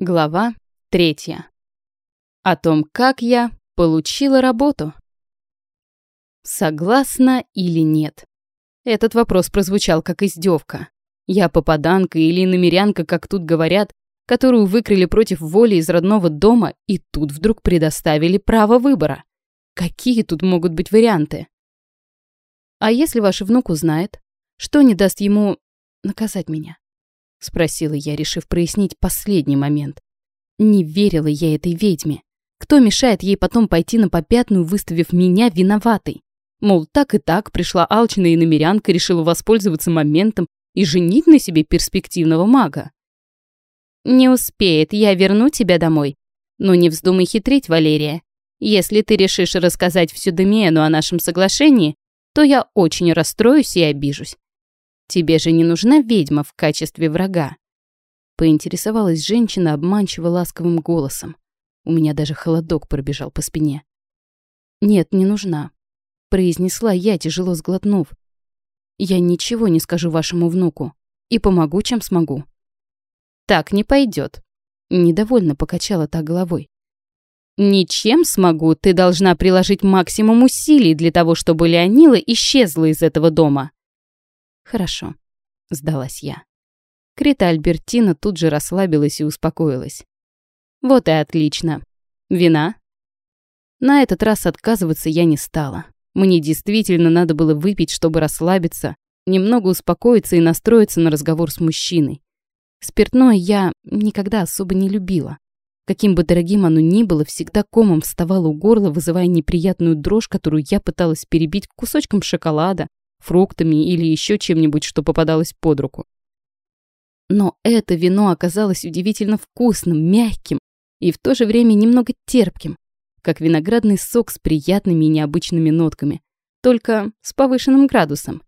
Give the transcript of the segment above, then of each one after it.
Глава третья. О том, как я получила работу. Согласна или нет? Этот вопрос прозвучал как издевка. Я попаданка или намерянка, как тут говорят, которую выкрыли против воли из родного дома и тут вдруг предоставили право выбора. Какие тут могут быть варианты? А если ваш внук узнает, что не даст ему наказать меня? — спросила я, решив прояснить последний момент. Не верила я этой ведьме. Кто мешает ей потом пойти на попятную, выставив меня виноватой? Мол, так и так пришла алчная иномерянка, решила воспользоваться моментом и женить на себе перспективного мага. «Не успеет, я верну тебя домой. Но не вздумай хитрить, Валерия. Если ты решишь рассказать всю Демиену о нашем соглашении, то я очень расстроюсь и обижусь. Тебе же не нужна ведьма в качестве врага. Поинтересовалась женщина обманчиво ласковым голосом. У меня даже холодок пробежал по спине. «Нет, не нужна», — произнесла я, тяжело сглотнув. «Я ничего не скажу вашему внуку и помогу, чем смогу». «Так не пойдет», — недовольно покачала та головой. «Ничем смогу, ты должна приложить максимум усилий для того, чтобы Леонила исчезла из этого дома». «Хорошо», — сдалась я. Крита Альбертина тут же расслабилась и успокоилась. «Вот и отлично. Вина?» На этот раз отказываться я не стала. Мне действительно надо было выпить, чтобы расслабиться, немного успокоиться и настроиться на разговор с мужчиной. Спиртное я никогда особо не любила. Каким бы дорогим оно ни было, всегда комом вставало у горла, вызывая неприятную дрожь, которую я пыталась перебить кусочком шоколада, фруктами или еще чем-нибудь, что попадалось под руку. Но это вино оказалось удивительно вкусным, мягким и в то же время немного терпким, как виноградный сок с приятными и необычными нотками, только с повышенным градусом.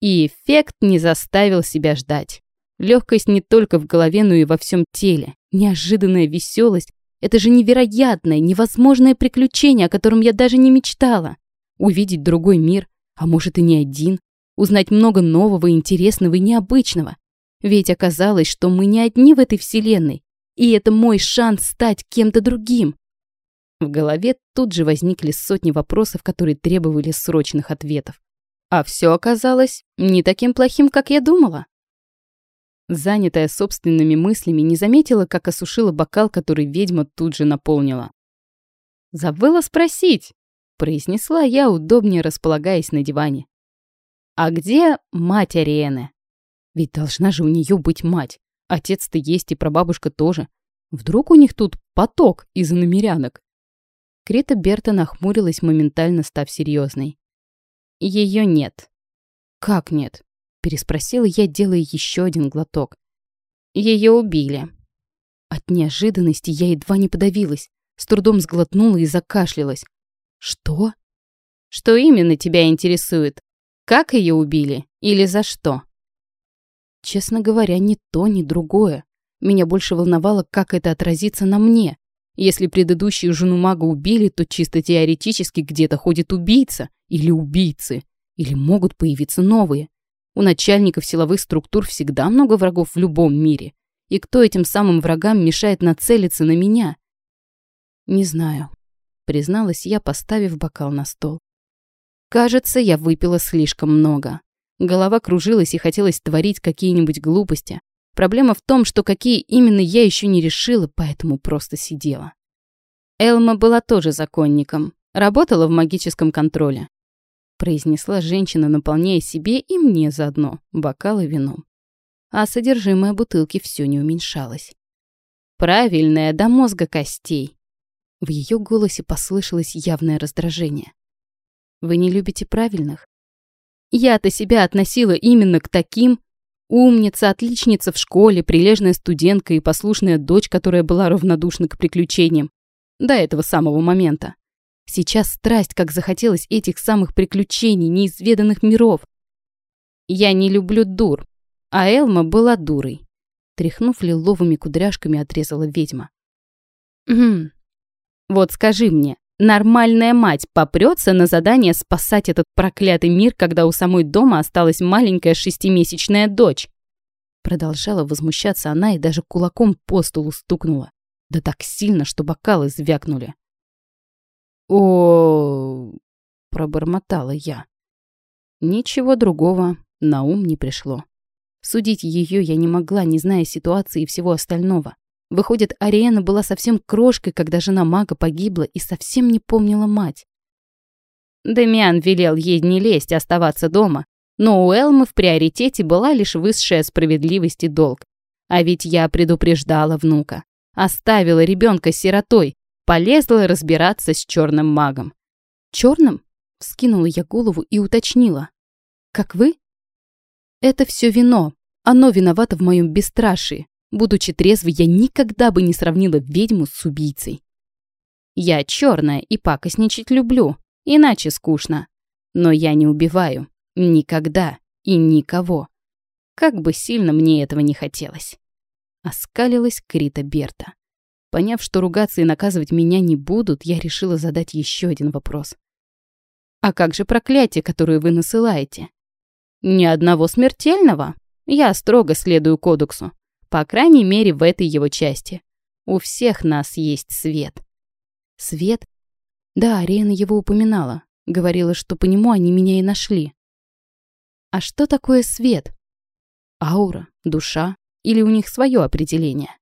И эффект не заставил себя ждать. Легкость не только в голове, но и во всем теле. Неожиданная веселость — это же невероятное, невозможное приключение, о котором я даже не мечтала. Увидеть другой мир, а может и не один, узнать много нового, интересного и необычного. Ведь оказалось, что мы не одни в этой вселенной, и это мой шанс стать кем-то другим. В голове тут же возникли сотни вопросов, которые требовали срочных ответов. А все оказалось не таким плохим, как я думала. Занятая собственными мыслями, не заметила, как осушила бокал, который ведьма тут же наполнила. Забыла спросить, произнесла я, удобнее располагаясь на диване. «А где мать Ариэны?» Ведь должна же у нее быть мать. Отец-то есть и прабабушка тоже. Вдруг у них тут поток из намерянок? Крета Берта нахмурилась, моментально став серьезной. Ее нет. «Как нет?» – переспросила я, делая еще один глоток. Ее убили. От неожиданности я едва не подавилась, с трудом сглотнула и закашлялась. Что? Что именно тебя интересует? Как ее убили или за что? Честно говоря, ни то, ни другое. Меня больше волновало, как это отразится на мне. Если предыдущую жену мага убили, то чисто теоретически где-то ходит убийца или убийцы. Или могут появиться новые. У начальников силовых структур всегда много врагов в любом мире. И кто этим самым врагам мешает нацелиться на меня? Не знаю призналась я, поставив бокал на стол. Кажется, я выпила слишком много. Голова кружилась и хотелось творить какие-нибудь глупости. Проблема в том, что какие именно я еще не решила, поэтому просто сидела. Элма была тоже законником, работала в магическом контроле. Произнесла женщина, наполняя себе и мне заодно бокалы вином. А содержимое бутылки все не уменьшалось. Правильная до мозга костей. В ее голосе послышалось явное раздражение. «Вы не любите правильных?» «Я-то себя относила именно к таким. Умница, отличница в школе, прилежная студентка и послушная дочь, которая была равнодушна к приключениям. До этого самого момента. Сейчас страсть, как захотелось этих самых приключений, неизведанных миров. Я не люблю дур, а Элма была дурой. Тряхнув лиловыми кудряшками, отрезала ведьма. «Хм, вот скажи мне, нормальная мать попрется на задание спасать этот проклятый мир, когда у самой дома осталась маленькая шестимесячная дочь? Продолжала возмущаться она и даже кулаком по столу стукнула. Да так сильно, что бокалы звякнули. о пробормотала я. Ничего другого на ум не пришло. Судить ее я не могла, не зная ситуации и всего остального. Выходит, Ариэна была совсем крошкой, когда жена мага погибла и совсем не помнила мать. Демиан велел ей не лезть, оставаться дома, но у Элмы в приоритете была лишь высшая справедливость и долг. А ведь я предупреждала внука. Оставила ребенка сиротой, полезла разбираться с черным магом. Черным? Вскинула я голову и уточнила. Как вы? Это все вино. Оно виновато в моем бесстрашии. Будучи трезвой, я никогда бы не сравнила ведьму с убийцей. Я черная и пакостничать люблю, иначе скучно. Но я не убиваю. Никогда и никого. Как бы сильно мне этого не хотелось. Оскалилась Крита Берта. Поняв, что ругаться и наказывать меня не будут, я решила задать еще один вопрос. «А как же проклятие, которое вы насылаете?» «Ни одного смертельного. Я строго следую кодексу. По крайней мере, в этой его части. У всех нас есть свет». «Свет?» Да, Арена его упоминала. Говорила, что по нему они меня и нашли. А что такое свет? Аура, душа или у них свое определение?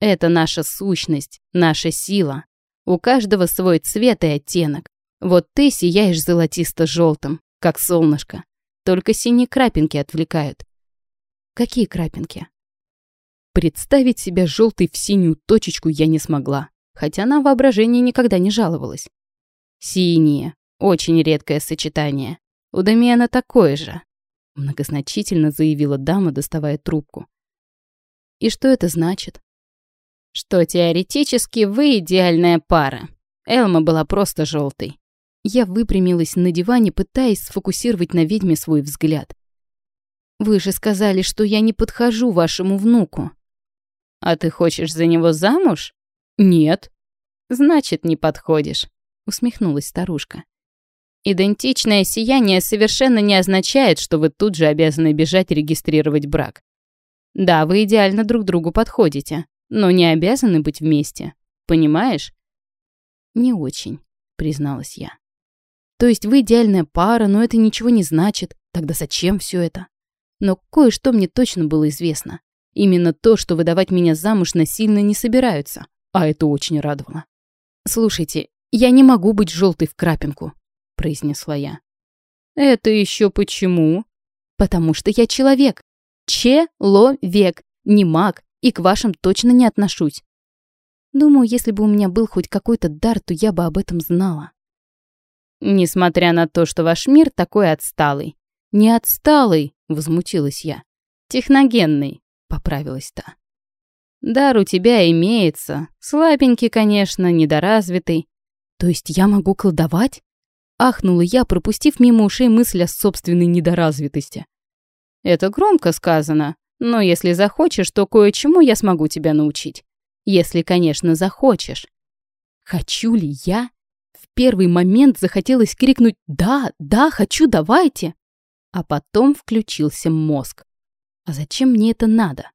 Это наша сущность, наша сила. У каждого свой цвет и оттенок. Вот ты сияешь золотисто-желтым, как солнышко. Только синие крапинки отвлекают. Какие крапинки? Представить себя желтой в синюю точечку я не смогла, хотя на воображение никогда не жаловалась. Синие. Очень редкое сочетание. У Дамиана такое же», — многозначительно заявила дама, доставая трубку. «И что это значит?» «Что теоретически вы идеальная пара. Элма была просто желтой». Я выпрямилась на диване, пытаясь сфокусировать на ведьме свой взгляд. «Вы же сказали, что я не подхожу вашему внуку». «А ты хочешь за него замуж?» «Нет». «Значит, не подходишь», — усмехнулась старушка. Идентичное сияние совершенно не означает, что вы тут же обязаны бежать регистрировать брак. Да, вы идеально друг другу подходите, но не обязаны быть вместе. Понимаешь? Не очень, призналась я. То есть вы идеальная пара, но это ничего не значит. Тогда зачем все это? Но кое-что мне точно было известно. Именно то, что выдавать меня замуж насильно не собираются. А это очень радовало. Слушайте, я не могу быть желтой в крапинку произнесла я. «Это еще почему?» «Потому что я человек. Человек, не маг, и к вашим точно не отношусь. Думаю, если бы у меня был хоть какой-то дар, то я бы об этом знала». «Несмотря на то, что ваш мир такой отсталый». «Не отсталый», — возмутилась я. «Техногенный», — поправилась та. «Дар у тебя имеется. Слабенький, конечно, недоразвитый». «То есть я могу колдовать?» Ахнула я, пропустив мимо ушей мысль о собственной недоразвитости. «Это громко сказано, но если захочешь, то кое-чему я смогу тебя научить. Если, конечно, захочешь». «Хочу ли я?» В первый момент захотелось крикнуть «Да, да, хочу, давайте!» А потом включился мозг. «А зачем мне это надо?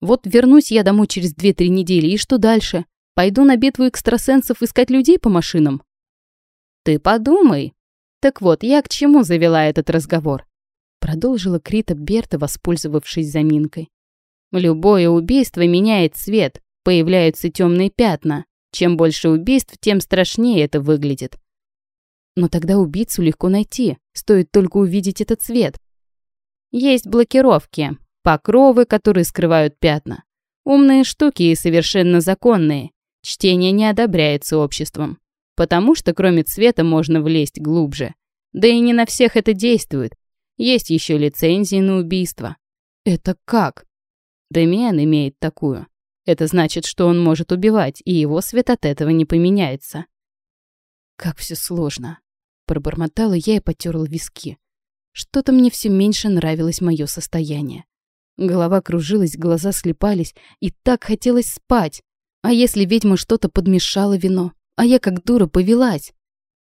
Вот вернусь я домой через 2-3 недели, и что дальше? Пойду на битву экстрасенсов искать людей по машинам?» «Ты подумай». Так вот, я к чему завела этот разговор? Продолжила Крита Берта, воспользовавшись заминкой. Любое убийство меняет цвет, появляются темные пятна. Чем больше убийств, тем страшнее это выглядит. Но тогда убийцу легко найти, стоит только увидеть этот цвет. Есть блокировки, покровы, которые скрывают пятна. Умные штуки и совершенно законные. Чтение не одобряется обществом потому что кроме цвета можно влезть глубже. Да и не на всех это действует. Есть еще лицензии на убийство. Это как? Демиан имеет такую. Это значит, что он может убивать, и его свет от этого не поменяется. Как все сложно. Пробормотала я и потерла виски. Что-то мне все меньше нравилось мое состояние. Голова кружилась, глаза слепались, и так хотелось спать. А если ведьма что-то подмешала вино? а я как дура повелась.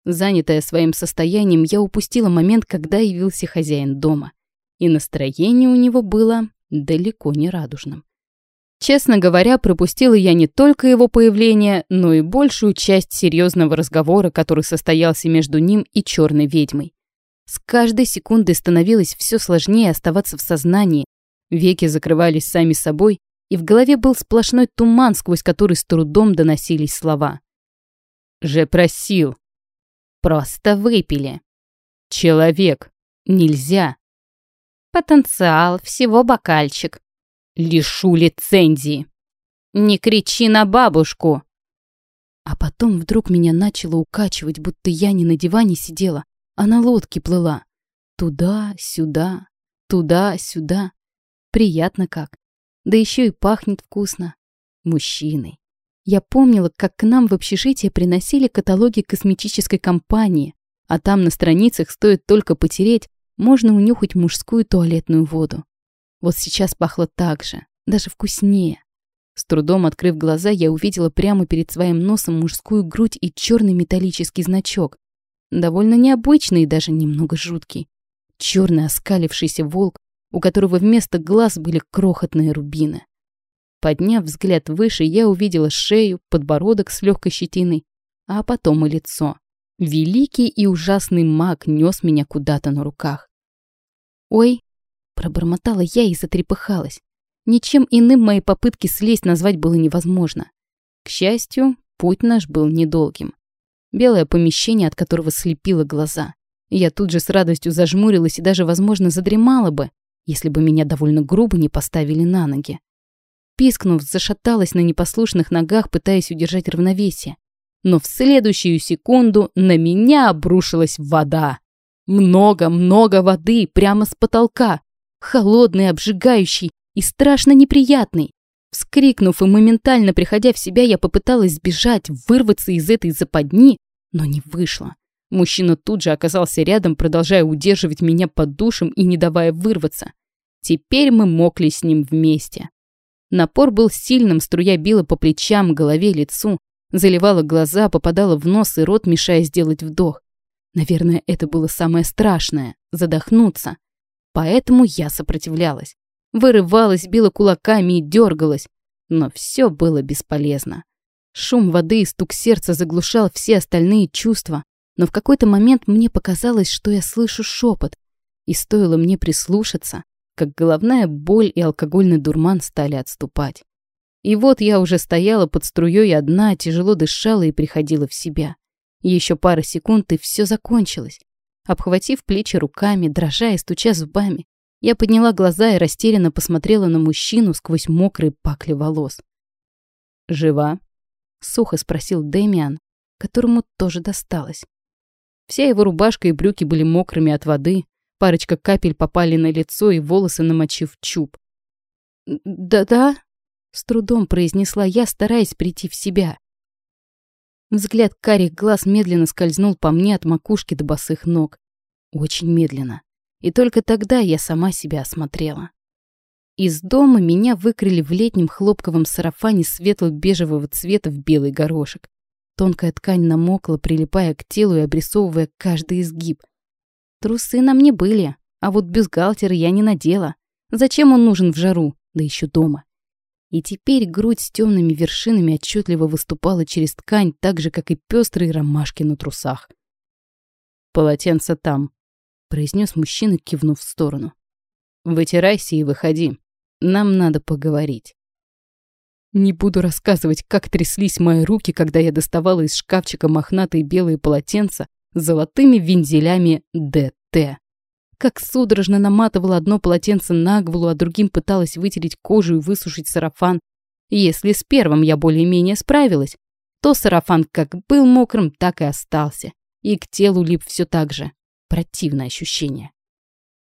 Занятая своим состоянием, я упустила момент, когда явился хозяин дома. И настроение у него было далеко не радужным. Честно говоря, пропустила я не только его появление, но и большую часть серьезного разговора, который состоялся между ним и черной ведьмой. С каждой секундой становилось все сложнее оставаться в сознании, веки закрывались сами собой, и в голове был сплошной туман, сквозь который с трудом доносились слова. «Же просил». «Просто выпили». «Человек. Нельзя». «Потенциал. Всего бокальчик». «Лишу лицензии». «Не кричи на бабушку». А потом вдруг меня начало укачивать, будто я не на диване сидела, а на лодке плыла. Туда-сюда, туда-сюда. Приятно как. Да еще и пахнет вкусно. Мужчиной. Я помнила, как к нам в общежитие приносили каталоги косметической компании, а там на страницах стоит только потереть, можно унюхать мужскую туалетную воду. Вот сейчас пахло так же, даже вкуснее. С трудом открыв глаза, я увидела прямо перед своим носом мужскую грудь и черный металлический значок. Довольно необычный и даже немного жуткий. Черный оскалившийся волк, у которого вместо глаз были крохотные рубины. Подняв взгляд выше, я увидела шею, подбородок с легкой щетиной, а потом и лицо. Великий и ужасный маг нес меня куда-то на руках. «Ой!» — пробормотала я и затрепыхалась. Ничем иным мои попытки слезть назвать было невозможно. К счастью, путь наш был недолгим. Белое помещение, от которого слепило глаза. Я тут же с радостью зажмурилась и даже, возможно, задремала бы, если бы меня довольно грубо не поставили на ноги. Пискнув, зашаталась на непослушных ногах, пытаясь удержать равновесие. Но в следующую секунду на меня обрушилась вода. Много-много воды прямо с потолка. Холодный, обжигающий и страшно неприятный. Вскрикнув и моментально приходя в себя, я попыталась сбежать, вырваться из этой западни, но не вышло. Мужчина тут же оказался рядом, продолжая удерживать меня под душем и не давая вырваться. Теперь мы мокли с ним вместе. Напор был сильным, струя била по плечам, голове, лицу, заливала глаза, попадала в нос и рот, мешая сделать вдох. Наверное, это было самое страшное — задохнуться. Поэтому я сопротивлялась. Вырывалась, била кулаками и дергалась. Но все было бесполезно. Шум воды и стук сердца заглушал все остальные чувства, но в какой-то момент мне показалось, что я слышу шепот, и стоило мне прислушаться, как головная боль и алкогольный дурман стали отступать. И вот я уже стояла под струей одна, тяжело дышала и приходила в себя. Еще пара секунд, и все закончилось. Обхватив плечи руками, дрожа и стуча зубами, я подняла глаза и растерянно посмотрела на мужчину сквозь мокрые пакли волос. «Жива?» — сухо спросил Дэмиан, которому тоже досталось. Вся его рубашка и брюки были мокрыми от воды, парочка капель попали на лицо и волосы намочив чуб. «Да-да», — с трудом произнесла я, стараясь прийти в себя. Взгляд карих глаз медленно скользнул по мне от макушки до босых ног. Очень медленно. И только тогда я сама себя осмотрела. Из дома меня выкрыли в летнем хлопковом сарафане светло-бежевого цвета в белый горошек. Тонкая ткань намокла, прилипая к телу и обрисовывая каждый изгиб. Трусы на мне были, а вот бюстгальтер я не надела. Зачем он нужен в жару, да еще дома? И теперь грудь с темными вершинами отчетливо выступала через ткань, так же, как и пестрые ромашки на трусах. «Полотенце там», — произнес мужчина, кивнув в сторону. «Вытирайся и выходи. Нам надо поговорить». Не буду рассказывать, как тряслись мои руки, когда я доставала из шкафчика мохнатые белые полотенца с золотыми вензелями ДТ. Как судорожно наматывала одно полотенце на голову, а другим пыталась вытереть кожу и высушить сарафан. Если с первым я более-менее справилась, то сарафан как был мокрым, так и остался. И к телу лип все так же. Противное ощущение.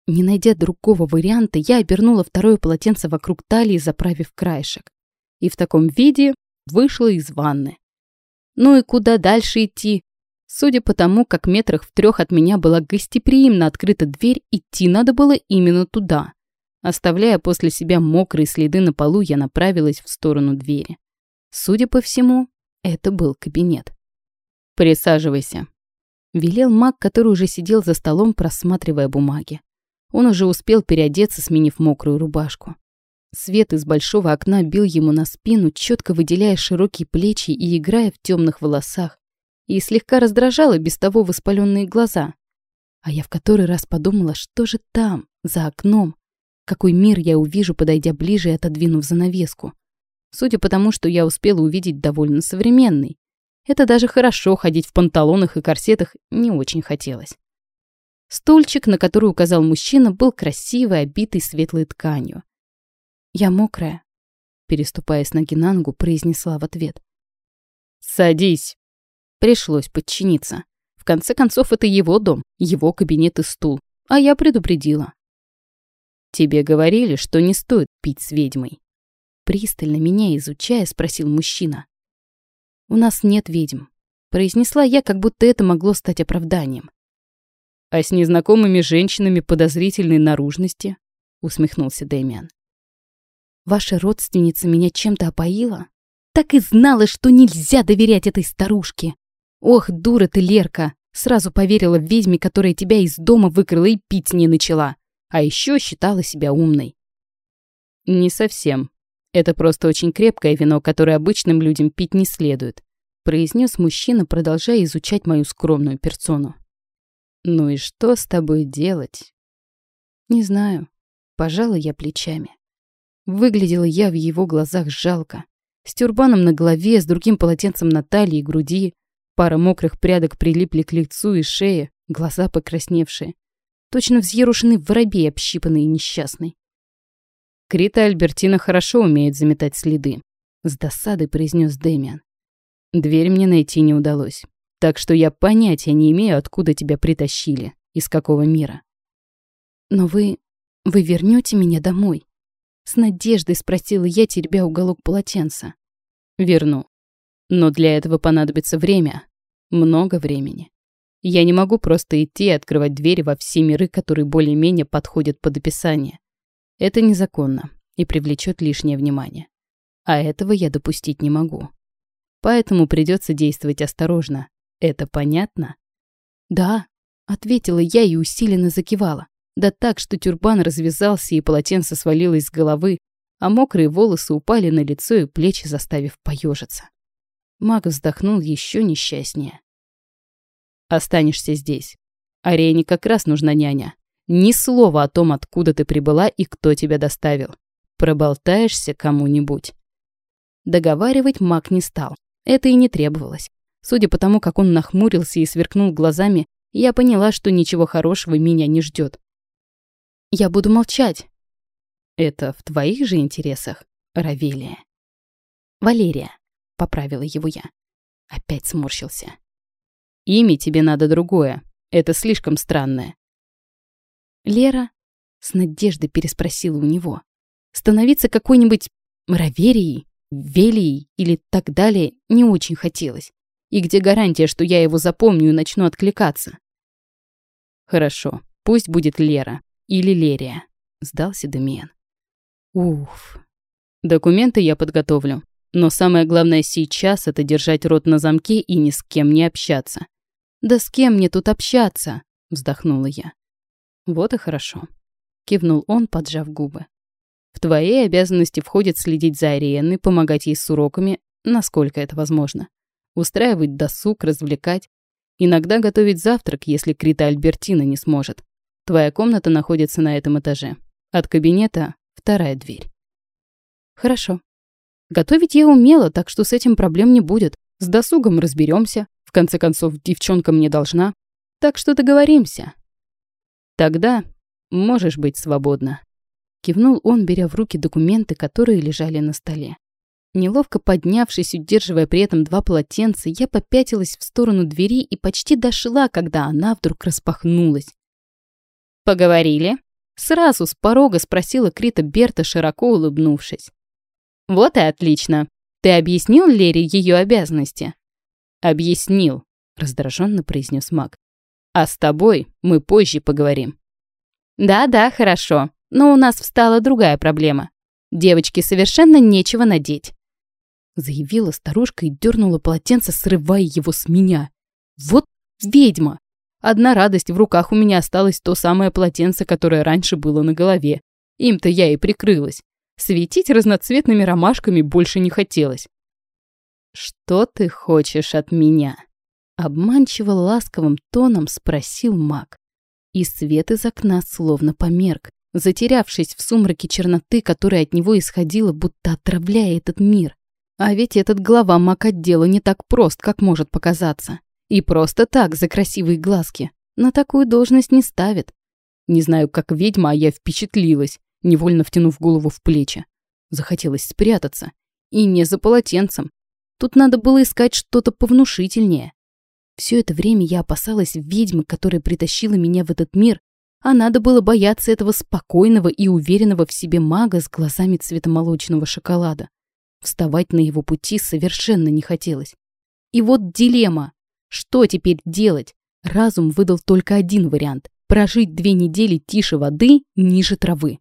Не найдя другого варианта, я обернула второе полотенце вокруг талии, заправив краешек и в таком виде вышла из ванны. Ну и куда дальше идти? Судя по тому, как метрах в трех от меня была гостеприимно открыта дверь, идти надо было именно туда. Оставляя после себя мокрые следы на полу, я направилась в сторону двери. Судя по всему, это был кабинет. «Присаживайся», — велел маг, который уже сидел за столом, просматривая бумаги. Он уже успел переодеться, сменив мокрую рубашку. Свет из большого окна бил ему на спину, четко выделяя широкие плечи и играя в темных волосах, и слегка раздражало без того воспаленные глаза. А я в который раз подумала, что же там, за окном, какой мир я увижу, подойдя ближе и отодвинув занавеску. Судя по тому, что я успела увидеть довольно современный. Это даже хорошо, ходить в панталонах и корсетах не очень хотелось. Стульчик, на который указал мужчина, был красивый, обитый светлой тканью. «Я мокрая», — переступая с ноги на ногу, произнесла в ответ. «Садись». Пришлось подчиниться. В конце концов, это его дом, его кабинет и стул. А я предупредила. «Тебе говорили, что не стоит пить с ведьмой?» Пристально меня изучая, спросил мужчина. «У нас нет ведьм», — произнесла я, как будто это могло стать оправданием. «А с незнакомыми женщинами подозрительной наружности?» — усмехнулся Дэмиан. «Ваша родственница меня чем-то опоила? Так и знала, что нельзя доверять этой старушке. Ох, дура ты, Лерка, сразу поверила в ведьме, которая тебя из дома выкрала и пить не начала, а еще считала себя умной». «Не совсем. Это просто очень крепкое вино, которое обычным людям пить не следует», произнес мужчина, продолжая изучать мою скромную персону. «Ну и что с тобой делать?» «Не знаю. Пожалуй, я плечами. Выглядела я в его глазах жалко. С тюрбаном на голове, с другим полотенцем на талии и груди. Пара мокрых прядок прилипли к лицу и шее, глаза покрасневшие. Точно взъерушенный воробей, общипанный и несчастный. Крита Альбертина хорошо умеет заметать следы. С досадой произнес Дэмиан. Дверь мне найти не удалось. Так что я понятия не имею, откуда тебя притащили, из какого мира. Но вы... вы вернете меня домой? С надеждой спросила я, теребя уголок полотенца. Верну. Но для этого понадобится время. Много времени. Я не могу просто идти и открывать двери во все миры, которые более-менее подходят под описание. Это незаконно и привлечет лишнее внимание. А этого я допустить не могу. Поэтому придется действовать осторожно, это понятно? Да, ответила я и усиленно закивала. Да так, что тюрбан развязался и полотенце свалилось с головы, а мокрые волосы упали на лицо и плечи, заставив поежиться. Маг вздохнул еще несчастнее. «Останешься здесь. Арене как раз нужна няня. Ни слова о том, откуда ты прибыла и кто тебя доставил. Проболтаешься кому-нибудь». Договаривать маг не стал. Это и не требовалось. Судя по тому, как он нахмурился и сверкнул глазами, я поняла, что ничего хорошего меня не ждет. «Я буду молчать». «Это в твоих же интересах, Равелия?» «Валерия», — поправила его я. Опять сморщился. «Имя тебе надо другое. Это слишком странное». «Лера?» — с надеждой переспросила у него. «Становиться какой-нибудь Раверией, Велией или так далее не очень хотелось. И где гарантия, что я его запомню и начну откликаться? Хорошо, пусть будет Лера или Лерия, сдался Демиан. Уф. Документы я подготовлю. Но самое главное сейчас — это держать рот на замке и ни с кем не общаться. «Да с кем мне тут общаться?» — вздохнула я. «Вот и хорошо», — кивнул он, поджав губы. «В твои обязанности входит следить за Ариенной, помогать ей с уроками, насколько это возможно устраивать досуг, развлекать. Иногда готовить завтрак, если Крита Альбертина не сможет. Твоя комната находится на этом этаже. От кабинета вторая дверь. Хорошо. Готовить я умела, так что с этим проблем не будет. С досугом разберемся. В конце концов, девчонка мне должна. Так что договоримся. Тогда можешь быть свободна. Кивнул он, беря в руки документы, которые лежали на столе. Неловко поднявшись, удерживая при этом два полотенца, я попятилась в сторону двери и почти дошла, когда она вдруг распахнулась. «Поговорили?» Сразу с порога спросила Крита Берта, широко улыбнувшись. «Вот и отлично. Ты объяснил Лере ее обязанности?» «Объяснил», — раздраженно произнес маг. «А с тобой мы позже поговорим». «Да-да, хорошо. Но у нас встала другая проблема. Девочке совершенно нечего надеть заявила старушка и дернула полотенце, срывая его с меня. Вот ведьма! Одна радость, в руках у меня осталось то самое полотенце, которое раньше было на голове. Им-то я и прикрылась. Светить разноцветными ромашками больше не хотелось. «Что ты хочешь от меня?» Обманчиво ласковым тоном спросил маг. И свет из окна словно померк, затерявшись в сумраке черноты, которая от него исходила, будто отравляя этот мир. А ведь этот глава маг отдела не так прост, как может показаться. И просто так, за красивые глазки. На такую должность не ставят. Не знаю, как ведьма, а я впечатлилась, невольно втянув голову в плечи. Захотелось спрятаться. И не за полотенцем. Тут надо было искать что-то повнушительнее. Все это время я опасалась ведьмы, которая притащила меня в этот мир, а надо было бояться этого спокойного и уверенного в себе мага с глазами цвета молочного шоколада. Вставать на его пути совершенно не хотелось. И вот дилемма. Что теперь делать? Разум выдал только один вариант – прожить две недели тише воды, ниже травы.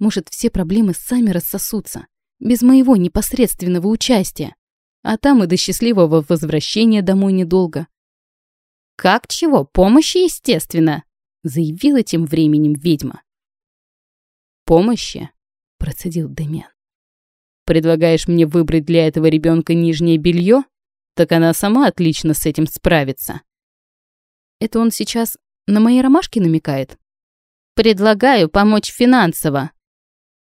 Может, все проблемы сами рассосутся, без моего непосредственного участия. А там и до счастливого возвращения домой недолго. «Как чего? Помощи, естественно!» заявила тем временем ведьма. «Помощи?» – процедил Демьян. «Предлагаешь мне выбрать для этого ребенка нижнее белье? Так она сама отлично с этим справится». «Это он сейчас на мои ромашки намекает?» «Предлагаю помочь финансово».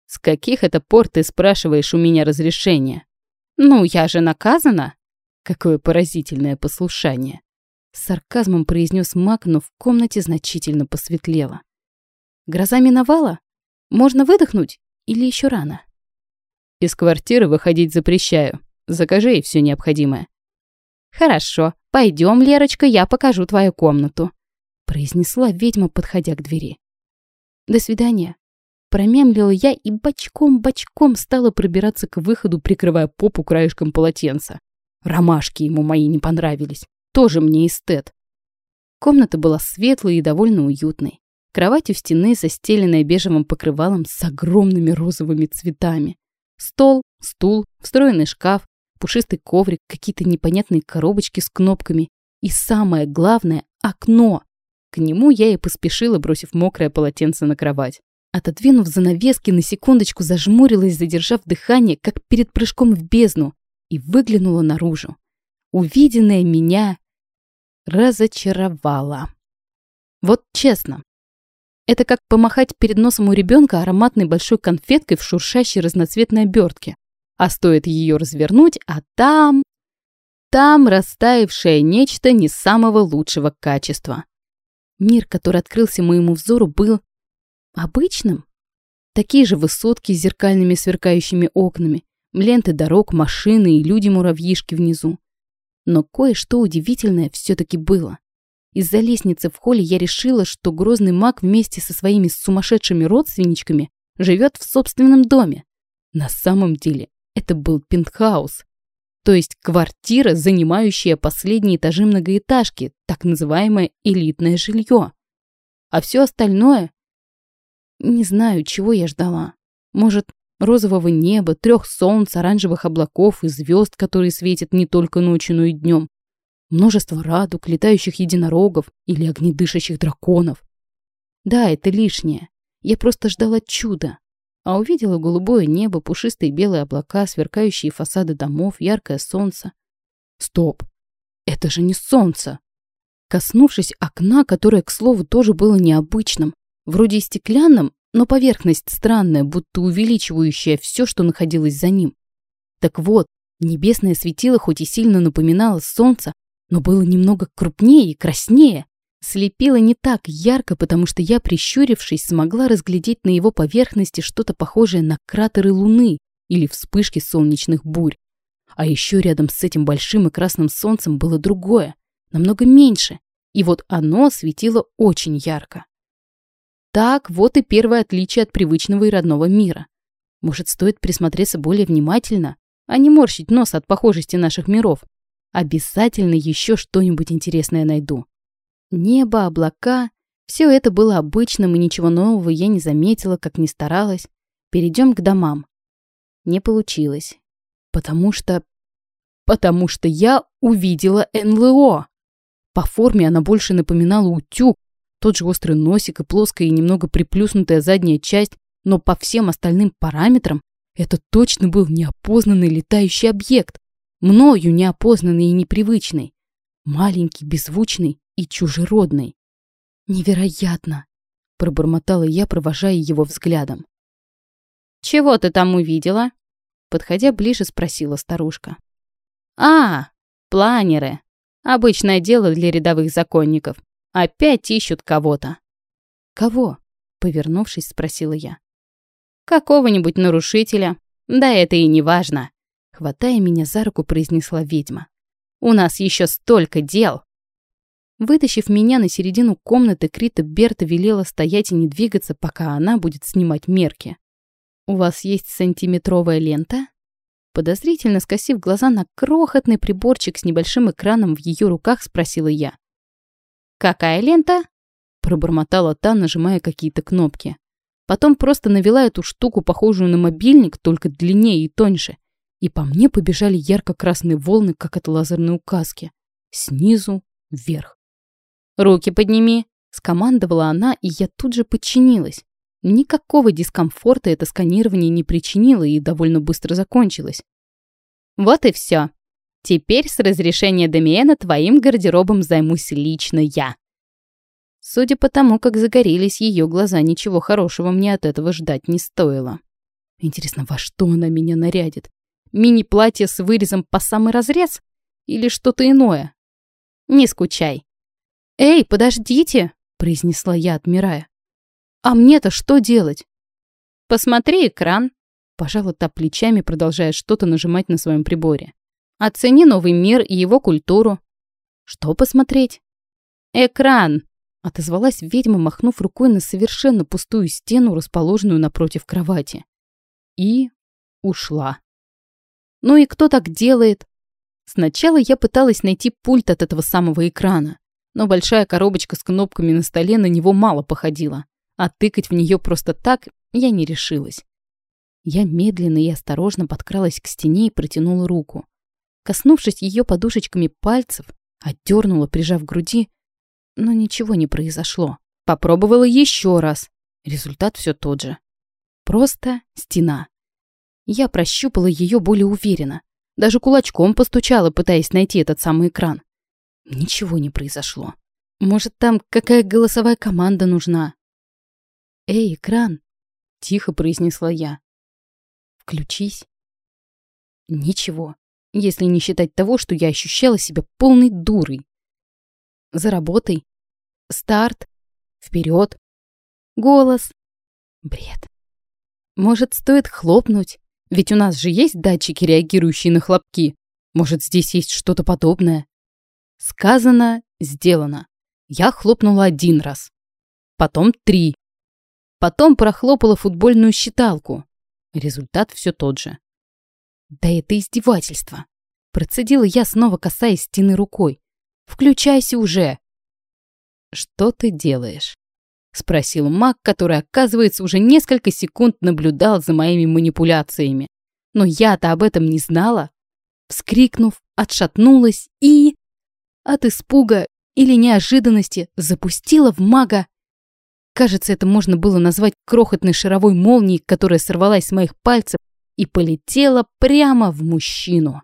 «С каких это пор ты спрашиваешь у меня разрешения?» «Ну, я же наказана». Какое поразительное послушание. С сарказмом произнес маг, но в комнате значительно посветлело. Гроза миновала? Можно выдохнуть или еще рано? Из квартиры выходить запрещаю. Закажи ей все необходимое. Хорошо, пойдем, Лерочка, я покажу твою комнату, произнесла ведьма, подходя к двери. До свидания. Промямлила я и бочком-бочком стала пробираться к выходу, прикрывая попу краешком полотенца. Ромашки ему мои не понравились тоже мне эстет. Комната была светлой и довольно уютной. Кровать у стены, застеленная бежевым покрывалом с огромными розовыми цветами. Стол, стул, встроенный шкаф, пушистый коврик, какие-то непонятные коробочки с кнопками. И самое главное — окно. К нему я и поспешила, бросив мокрое полотенце на кровать. Отодвинув занавески, на секундочку зажмурилась, задержав дыхание, как перед прыжком в бездну, и выглянула наружу. Увиденное меня разочаровала. Вот честно. Это как помахать перед носом у ребенка ароматной большой конфеткой в шуршащей разноцветной обертке. А стоит ее развернуть, а там... Там растаявшее нечто не самого лучшего качества. Мир, который открылся моему взору, был обычным. Такие же высотки с зеркальными сверкающими окнами, ленты дорог, машины и люди-муравьишки внизу. Но кое-что удивительное все-таки было. Из-за лестницы в холле я решила, что грозный маг вместе со своими сумасшедшими родственничками живет в собственном доме. На самом деле это был пентхаус. То есть квартира, занимающая последние этажи многоэтажки, так называемое элитное жилье. А все остальное... Не знаю, чего я ждала. Может, розового неба, трех солнц, оранжевых облаков и звезд, которые светят не только ночью, но и днем, множество радуг, летающих единорогов или огнедышащих драконов. Да, это лишнее. Я просто ждала чуда. А увидела голубое небо, пушистые белые облака, сверкающие фасады домов, яркое солнце. Стоп! Это же не солнце! Коснувшись окна, которое, к слову, тоже было необычным, вроде стеклянным, но поверхность странная, будто увеличивающая все, что находилось за ним. Так вот, небесное светило хоть и сильно напоминало солнце, но было немного крупнее и краснее. Слепило не так ярко, потому что я, прищурившись, смогла разглядеть на его поверхности что-то похожее на кратеры Луны или вспышки солнечных бурь. А еще рядом с этим большим и красным солнцем было другое, намного меньше, и вот оно светило очень ярко. Так, вот и первое отличие от привычного и родного мира. Может, стоит присмотреться более внимательно, а не морщить нос от похожести наших миров. Обязательно еще что-нибудь интересное найду. Небо, облака — все это было обычным, и ничего нового я не заметила, как ни старалась. Перейдем к домам. Не получилось. Потому что... Потому что я увидела НЛО. По форме она больше напоминала утюг, тот же острый носик и плоская и немного приплюснутая задняя часть, но по всем остальным параметрам Это точно был неопознанный летающий объект. Мною неопознанный и непривычный. Маленький, беззвучный и чужеродный. Невероятно! Пробормотала я, провожая его взглядом. «Чего ты там увидела?» Подходя ближе, спросила старушка. «А, планеры. Обычное дело для рядовых законников. Опять ищут кого-то». «Кого?» Повернувшись, спросила я. «Какого-нибудь нарушителя. Да это и не важно», хватая меня за руку, произнесла ведьма. «У нас еще столько дел!» Вытащив меня на середину комнаты, Крита Берта велела стоять и не двигаться, пока она будет снимать мерки. «У вас есть сантиметровая лента?» Подозрительно скосив глаза на крохотный приборчик с небольшим экраном в ее руках, спросила я. «Какая лента?» Пробормотала та, нажимая какие-то кнопки. Потом просто навела эту штуку, похожую на мобильник, только длиннее и тоньше. И по мне побежали ярко-красные волны, как от лазерной указки. Снизу вверх. «Руки подними!» — скомандовала она, и я тут же подчинилась. Никакого дискомфорта это сканирование не причинило и довольно быстро закончилось. Вот и все. Теперь с разрешения Дамиена твоим гардеробом займусь лично я. Судя по тому, как загорелись ее глаза, ничего хорошего мне от этого ждать не стоило. Интересно, во что она меня нарядит? Мини-платье с вырезом по самый разрез? Или что-то иное? Не скучай. «Эй, подождите!» — произнесла я, отмирая. «А мне-то что делать?» «Посмотри экран», — пожала та плечами, продолжая что-то нажимать на своем приборе. «Оцени новый мир и его культуру». «Что посмотреть?» «Экран», — отозвалась ведьма, махнув рукой на совершенно пустую стену, расположенную напротив кровати. И ушла. «Ну и кто так делает?» Сначала я пыталась найти пульт от этого самого экрана, но большая коробочка с кнопками на столе на него мало походила, а тыкать в нее просто так я не решилась. Я медленно и осторожно подкралась к стене и протянула руку. Коснувшись ее подушечками пальцев, отдернула, прижав к груди, но ничего не произошло. Попробовала еще раз. Результат все тот же. Просто стена. Я прощупала ее более уверенно. Даже кулачком постучала, пытаясь найти этот самый экран. Ничего не произошло. Может, там какая голосовая команда нужна? «Эй, экран!» — тихо произнесла я. «Включись». Ничего, если не считать того, что я ощущала себя полной дурой. За работой. Старт. Вперед. Голос. Бред. Может, стоит хлопнуть? Ведь у нас же есть датчики, реагирующие на хлопки. Может, здесь есть что-то подобное? Сказано, сделано. Я хлопнула один раз. Потом три. Потом прохлопала футбольную считалку. Результат все тот же. Да это издевательство. Процедила я, снова касаясь стены рукой. Включайся уже. Что ты делаешь? Спросил маг, который, оказывается, уже несколько секунд наблюдал за моими манипуляциями. Но я-то об этом не знала. Вскрикнув, отшатнулась и от испуга или неожиданности запустила в мага. Кажется, это можно было назвать крохотной шаровой молнией, которая сорвалась с моих пальцев и полетела прямо в мужчину.